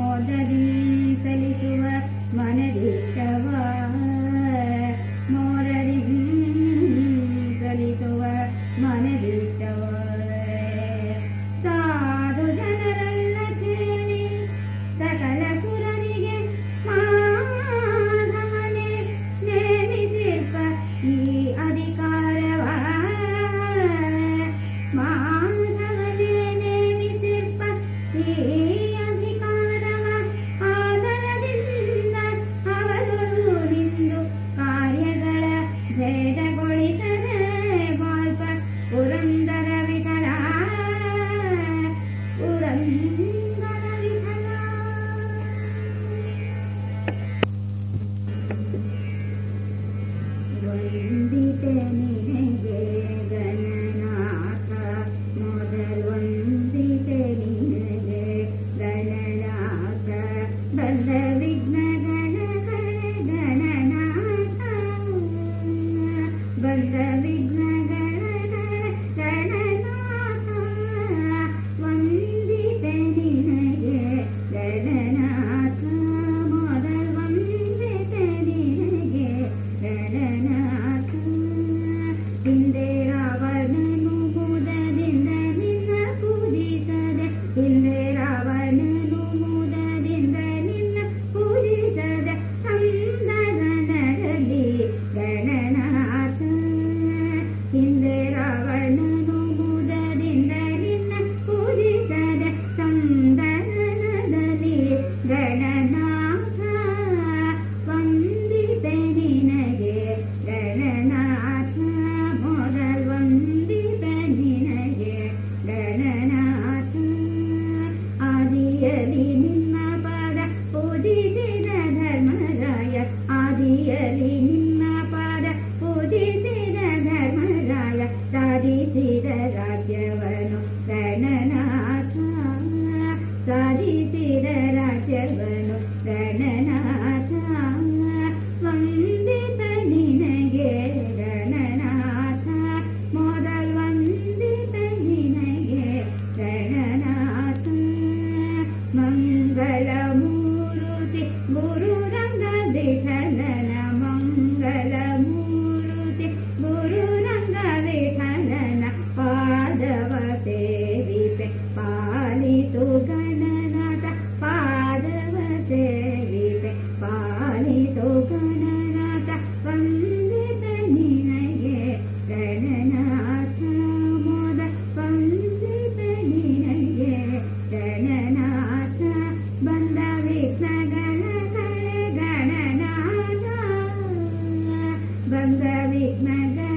ಮೋದದಿ ಸಲಿಸುವ ಮನದಿ നിന്റെ ನುಡಿಯಲಿ ನಿನ್ನ ಪಾದ ಪೂಜಿಸಿದ ಧರ್ಮರಾಯ ಸಾಧಿಸಿದ ರಾಜ್ಯವನು ಗಣನಾಥ ಸಾಧಿಸಿದ ರಾಜ್ಯವನು ಗಣನಾಥ ವಂದಿತ ನಿನಗೆ ಗಣನಾಥ गणनाथ ವಂದಿತ ನಿನಗೆ ಗಣನಾಥ ಮಂಗಳ ಮೂರುತಿ ಗುರು ರಂಗ रङ्ग भवेत्